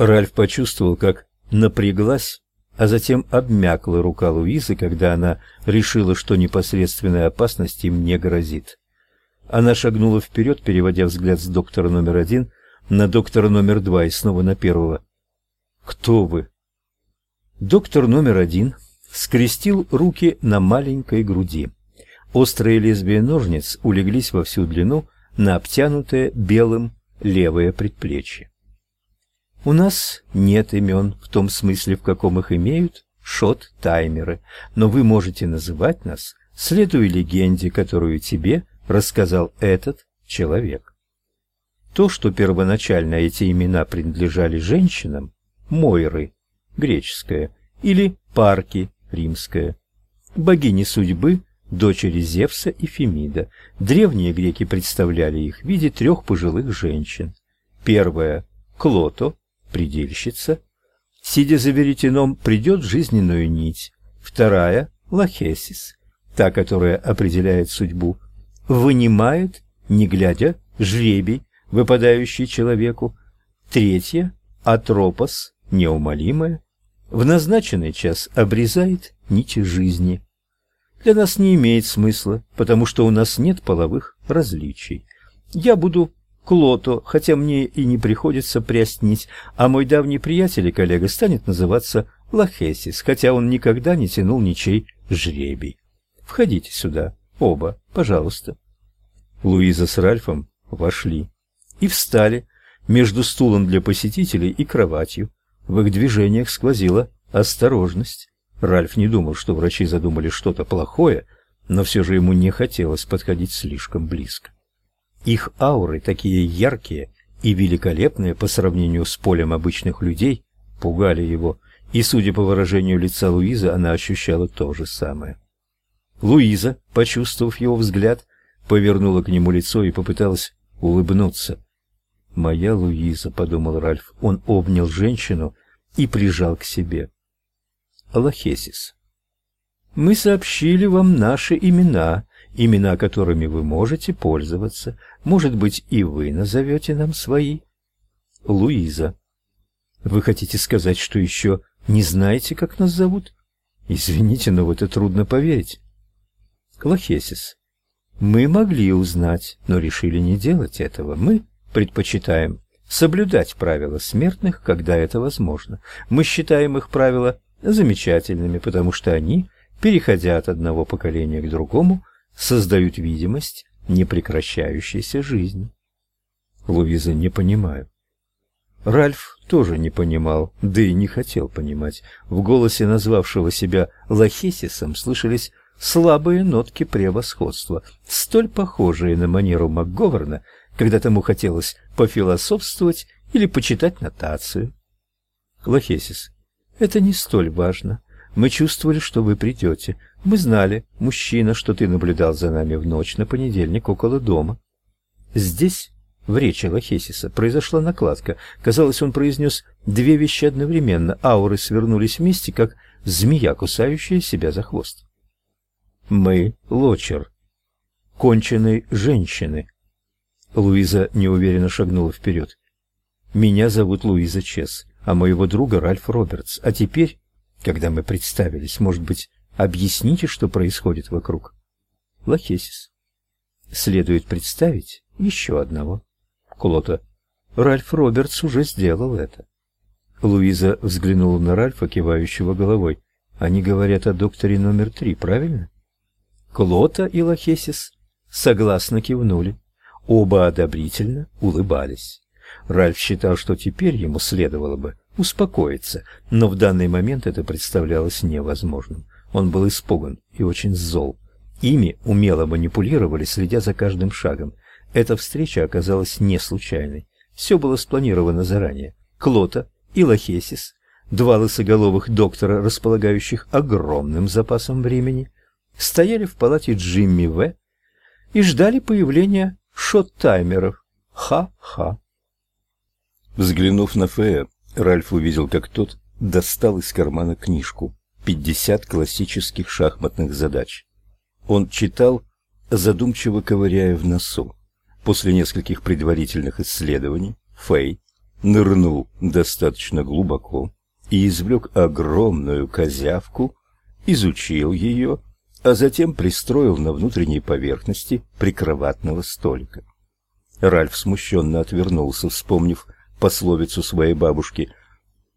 Ральф почувствовал, как напряглась, а затем обмякла рука Луизы, когда она решила, что непосредственная опасность им не грозит. Она шагнула вперед, переводя взгляд с доктора номер один на доктора номер два и снова на первого. «Кто вы?» Доктор номер один скрестил руки на маленькой груди. Острые лезвия ножниц улеглись во всю длину на обтянутое белым левое предплечье. У нас нет имен в том смысле, в каком их имеют шот-таймеры, но вы можете называть нас, следуя легенде, которую тебе рассказал этот человек. То, что первоначально эти имена принадлежали женщинам, Мойры, греческая, или Парки, римская, богини судьбы, дочери Зевса и Фемида. Древние греки представляли их в виде трех пожилых женщин. Первая – Клото, предельщица, сидя за веретеном, придет жизненную нить. Вторая – Лахесис, та, которая определяет судьбу, вынимает, не глядя, жребий, выпадающий человеку. Третья – Атропос, неумолимая, в назначенный час обрезает нити жизни. Для нас не имеет смысла, потому что у нас нет половых различий. Я буду Клото, хотя мне и не приходится прясть а мой давний приятель и коллега станет называться Лахесис, хотя он никогда не тянул ничей жребий. Входите сюда, оба, пожалуйста. Луиза с Ральфом вошли и встали между стулом для посетителей и кроватью. В их движениях сквозила осторожность. Ральф не думал, что врачи задумали что-то плохое, но все же ему не хотелось подходить слишком близко. Их ауры, такие яркие и великолепные по сравнению с полем обычных людей, пугали его, и, судя по выражению лица Луизы, она ощущала то же самое. Луиза, почувствовав его взгляд, повернула к нему лицо и попыталась улыбнуться. «Моя Луиза», — подумал Ральф, он обнял женщину и прижал к себе. Аллахесис. «Мы сообщили вам наши имена, имена, которыми вы можете пользоваться. Может быть, и вы назовете нам свои?» Луиза. «Вы хотите сказать, что еще не знаете, как нас зовут?» «Извините, но в это трудно поверить». Клахесис. Мы могли узнать, но решили не делать этого. Мы предпочитаем соблюдать правила смертных, когда это возможно. Мы считаем их правила замечательными, потому что они, переходя от одного поколения к другому, создают видимость непрекращающейся жизни. Луиза не понимаю. Ральф тоже не понимал, да и не хотел понимать. В голосе назвавшего себя Лахесисом слышались слабые нотки превосходства, столь похожие на манеру МакГоверна, когда тому хотелось пофилософствовать или почитать нотацию. Лохесис, это не столь важно. Мы чувствовали, что вы придете. Мы знали, мужчина, что ты наблюдал за нами в ночь на понедельник около дома. Здесь, в речи Лохесиса, произошла накладка. Казалось, он произнес две вещи одновременно. Ауры свернулись вместе, как змея, кусающая себя за хвост. Мы — Лочер, конченой женщины. Луиза неуверенно шагнула вперед. Меня зовут Луиза Чес, а моего друга Ральф Робертс. А теперь, когда мы представились, может быть, объясните, что происходит вокруг? Лахесис. Следует представить еще одного. Клота. Ральф Робертс уже сделал это. Луиза взглянула на Ральфа, кивающего головой. Они говорят о докторе номер три, правильно? Клота и Лахесис согласно кивнули. Оба одобрительно улыбались. Ральф считал, что теперь ему следовало бы успокоиться, но в данный момент это представлялось невозможным. Он был испуган и очень зол. Ими умело манипулировали, следя за каждым шагом. Эта встреча оказалась не случайной. Все было спланировано заранее. Клота и Лахесис, два лысоголовых доктора, располагающих огромным запасом времени, стояли в палате Джимми В. и ждали появления шот-таймеров. Ха-ха. Взглянув на Фея, Ральф увидел, как тот достал из кармана книжку «Пятьдесят классических шахматных задач». Он читал, задумчиво ковыряя в носу. После нескольких предварительных исследований Фэй нырнул достаточно глубоко и извлек огромную козявку, изучил ее, а затем пристроил на внутренней поверхности прикроватного столика. Ральф смущенно отвернулся, вспомнив пословицу своей бабушки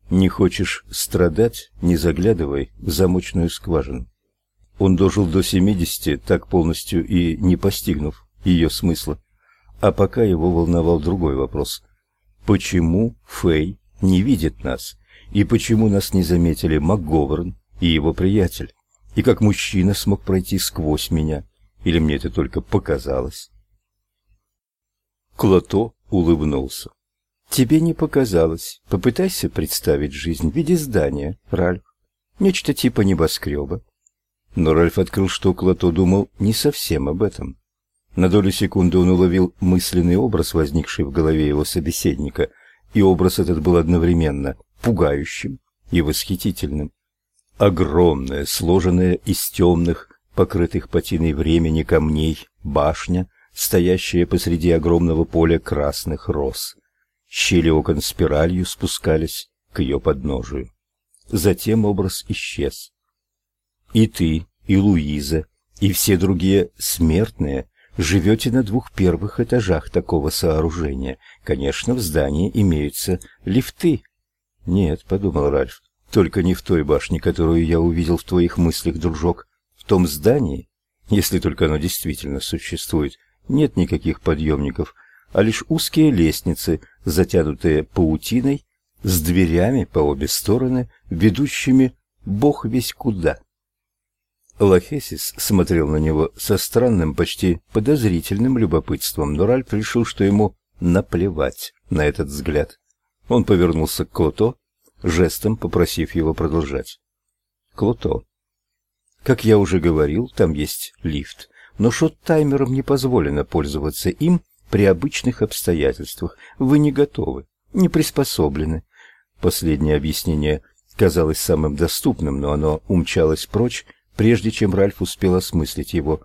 «Не хочешь страдать, не заглядывай в замочную скважину». Он дожил до семидесяти, так полностью и не постигнув ее смысла. А пока его волновал другой вопрос. Почему Фэй не видит нас? И почему нас не заметили МакГоверн и его приятель? И как мужчина смог пройти сквозь меня? Или мне это только показалось? Клото улыбнулся. Тебе не показалось. Попытайся представить жизнь в виде здания, Ральф. Нечто типа небоскреба. Но Ральф открыл, что Клото думал не совсем об этом. На долю секунды он уловил мысленный образ, возникший в голове его собеседника, и образ этот был одновременно пугающим и восхитительным. Огромная, сложенная из темных, покрытых патиной времени камней, башня, стоящая посреди огромного поля красных роз. Щели окон спиралью спускались к ее подножию. Затем образ исчез. И ты, и Луиза, и все другие смертные живете на двух первых этажах такого сооружения. Конечно, в здании имеются лифты. Нет, подумал Ральф. Только не в той башне, которую я увидел в твоих мыслях, дружок. В том здании, если только оно действительно существует, нет никаких подъемников, а лишь узкие лестницы, затянутые паутиной, с дверями по обе стороны, ведущими бог весь куда. Лохесис смотрел на него со странным, почти подозрительным любопытством, но Ральф решил, что ему наплевать на этот взгляд. Он повернулся к Клото, жестом попросив его продолжать. Клото. Как я уже говорил, там есть лифт, но шот-таймером не позволено пользоваться им при обычных обстоятельствах. Вы не готовы, не приспособлены. Последнее объяснение казалось самым доступным, но оно умчалось прочь, прежде чем Ральф успел осмыслить его.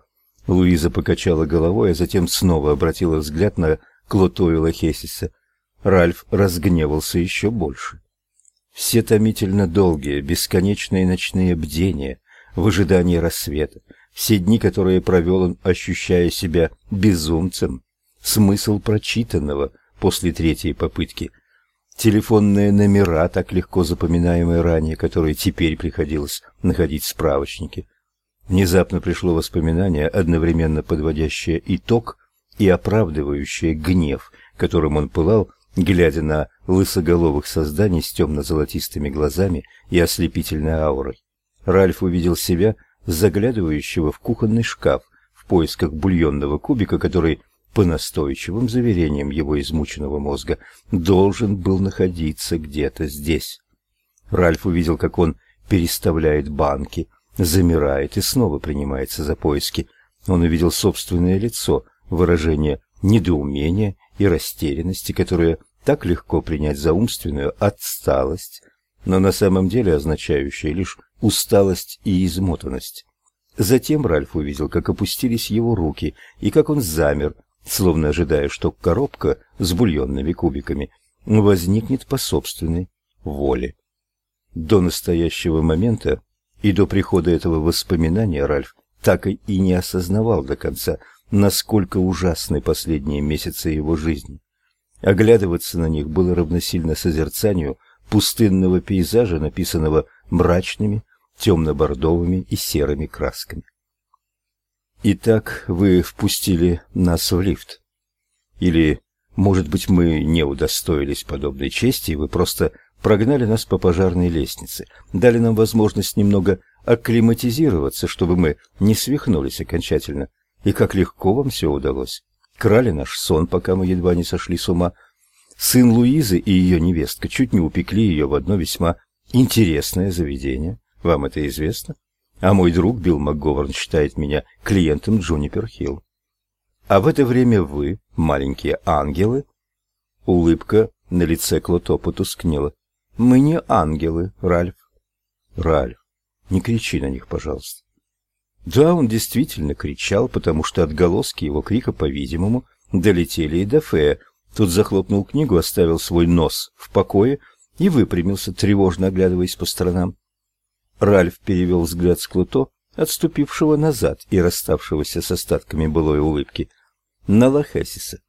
Луиза покачала головой, а затем снова обратила взгляд на Клотоила Хессиса. Ральф разгневался еще больше. Все томительно долгие, бесконечные ночные бдения в ожидании рассвета, все дни, которые провел он, ощущая себя безумцем, смысл прочитанного после третьей попытки, телефонные номера, так легко запоминаемые ранее, которые теперь приходилось находить в справочнике. Внезапно пришло воспоминание, одновременно подводящее итог и оправдывающее гнев, которым он пылал, глядя на лысоголовых созданий с темно-золотистыми глазами и ослепительной аурой. Ральф увидел себя, заглядывающего в кухонный шкаф в поисках бульонного кубика, который по настойчивым заверениям его измученного мозга, должен был находиться где-то здесь. Ральф увидел, как он переставляет банки, замирает и снова принимается за поиски. Он увидел собственное лицо, выражение недоумения и растерянности, которое так легко принять за умственную отсталость, но на самом деле означающее лишь усталость и измотанность. Затем Ральф увидел, как опустились его руки и как он замер, словно ожидая, что коробка с бульонными кубиками возникнет по собственной воле. До настоящего момента и до прихода этого воспоминания Ральф так и не осознавал до конца, насколько ужасны последние месяцы его жизни. Оглядываться на них было равносильно созерцанию пустынного пейзажа, написанного мрачными, темно-бордовыми и серыми красками. Итак, вы впустили нас в лифт. Или, может быть, мы не удостоились подобной чести, и вы просто прогнали нас по пожарной лестнице, дали нам возможность немного акклиматизироваться, чтобы мы не свихнулись окончательно. И как легко вам все удалось. Крали наш сон, пока мы едва не сошли с ума. Сын Луизы и ее невестка чуть не упекли ее в одно весьма интересное заведение. Вам это известно? А мой друг Билл МакГоверн считает меня клиентом Джунипер Хилл. А в это время вы, маленькие ангелы, улыбка на лице Клото потускнела. Мы не ангелы, Ральф. Ральф, не кричи на них, пожалуйста. Да, он действительно кричал, потому что отголоски его крика, по-видимому, долетели и до Фея, Тот захлопнул книгу, оставил свой нос в покое и выпрямился, тревожно оглядываясь по сторонам. Ральф перевел взгляд с Клуто, отступившего назад и расставшегося с остатками былой улыбки, на Лохесиса.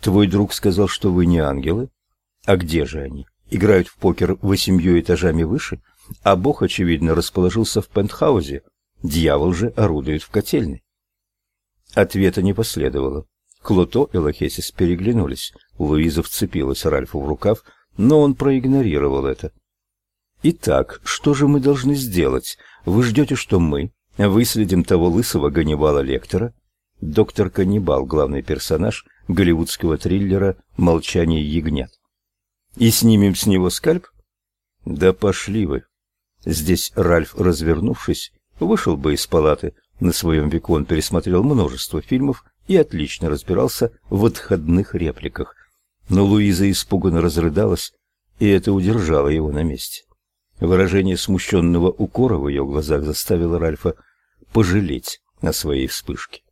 «Твой друг сказал, что вы не ангелы? А где же они? Играют в покер восемью этажами выше? А Бог, очевидно, расположился в пентхаузе. Дьявол же орудует в котельной». Ответа не последовало. Клото и Лохесис переглянулись. Луиза вцепилась Ральфу в рукав, но он проигнорировал это. Итак, что же мы должны сделать? Вы ждете, что мы выследим того лысого Ганнибала Лектора? Доктор Каннибал, главный персонаж голливудского триллера «Молчание ягнят». И снимем с него скальп? Да пошли вы. Здесь Ральф, развернувшись, вышел бы из палаты. На своем веку он пересмотрел множество фильмов и отлично разбирался в отходных репликах. Но Луиза испуганно разрыдалась, и это удержало его на месте. Выражение смущенного укора в ее глазах заставило Ральфа пожалеть о своей вспышке.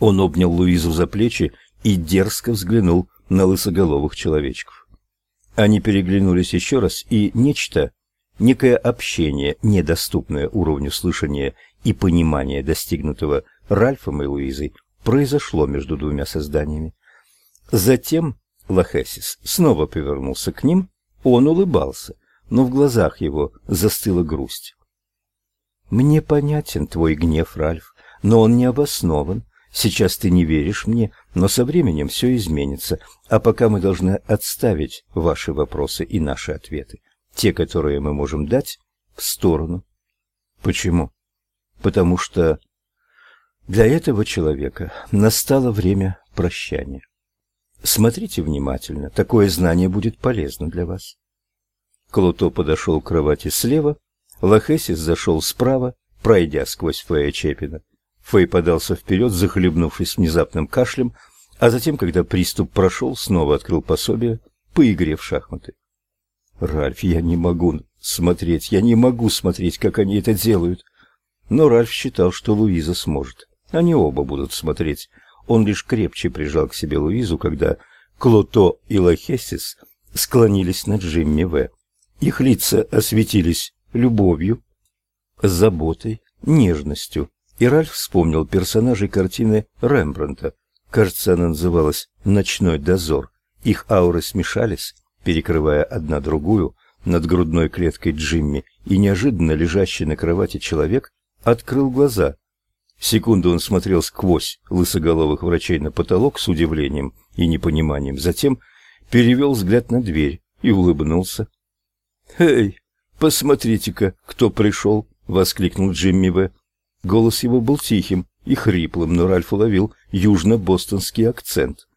Он обнял Луизу за плечи и дерзко взглянул на лысоголовых человечков. Они переглянулись еще раз, и нечто, некое общение, недоступное уровню слышания и понимания, достигнутого Ральфом и Луизой, произошло между двумя созданиями. Затем Лохесис снова повернулся к ним, он улыбался, но в глазах его застыла грусть. «Мне понятен твой гнев, Ральф, но он не обоснован. Сейчас ты не веришь мне, но со временем все изменится, а пока мы должны отставить ваши вопросы и наши ответы, те, которые мы можем дать, в сторону. Почему? Потому что для этого человека настало время прощания. Смотрите внимательно, такое знание будет полезно для вас. Клото подошел к кровати слева, Лохесис зашел справа, пройдя сквозь Фея Чепина. Фэй подался вперед, захлебнувшись внезапным кашлем, а затем, когда приступ прошел, снова открыл пособие по игре в шахматы. «Ральф, я не могу смотреть, я не могу смотреть, как они это делают». Но Ральф считал, что Луиза сможет. Они оба будут смотреть. Он лишь крепче прижал к себе Луизу, когда Клото и Лохесис склонились над Джимми В. Их лица осветились любовью, заботой, нежностью. И Ральф вспомнил персонажей картины Рембрандта. Кажется, она называлась «Ночной дозор». Их ауры смешались, перекрывая одна другую над грудной клеткой Джимми, и неожиданно лежащий на кровати человек открыл глаза. Секунду он смотрел сквозь лысоголовых врачей на потолок с удивлением и непониманием, затем перевел взгляд на дверь и улыбнулся. «Эй, посмотрите-ка, кто пришел!» — воскликнул Джимми В. Голос его был тихим и хриплым, но Ральф уловил южно-бостонский акцент.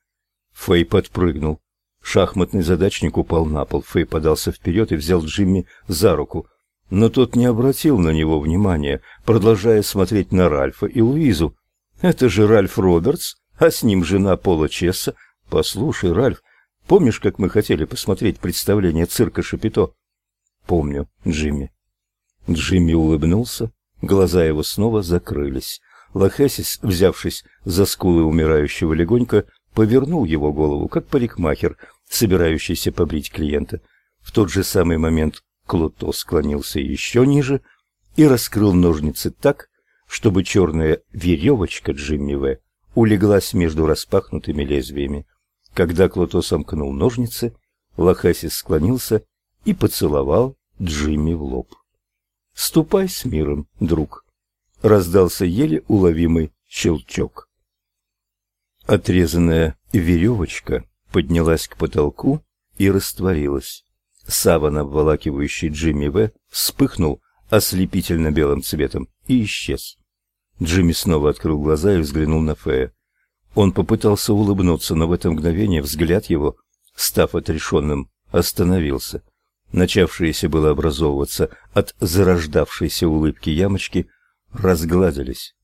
Фэй подпрыгнул. Шахматный задачник упал на пол. Фэй подался вперед и взял Джимми за руку. Но тот не обратил на него внимания, продолжая смотреть на Ральфа и Луизу. «Это же Ральф Робертс, а с ним жена Пола Чесса. Послушай, Ральф, помнишь, как мы хотели посмотреть представление цирка Шапито?» Помню, Джимми. Джимми улыбнулся, глаза его снова закрылись. Лохесис, взявшись за скулы умирающего легонько, повернул его голову, как парикмахер, собирающийся побрить клиента. В тот же самый момент Клото склонился еще ниже и раскрыл ножницы так, чтобы черная веревочка Джимми В. улеглась между распахнутыми лезвиями. Когда Клото сомкнул ножницы, Лохасис склонился и поцеловал Джимми в лоб. «Ступай с миром, друг!» — раздался еле уловимый щелчок. Отрезанная веревочка поднялась к потолку и растворилась. Саван, обволакивающий Джимми В., вспыхнул ослепительно белым цветом и исчез. Джимми снова открыл глаза и взглянул на Фея. Он попытался улыбнуться, но в это мгновение взгляд его, став отрешенным, остановился начавшиеся было образовываться от зарождавшейся улыбки ямочки, разгладились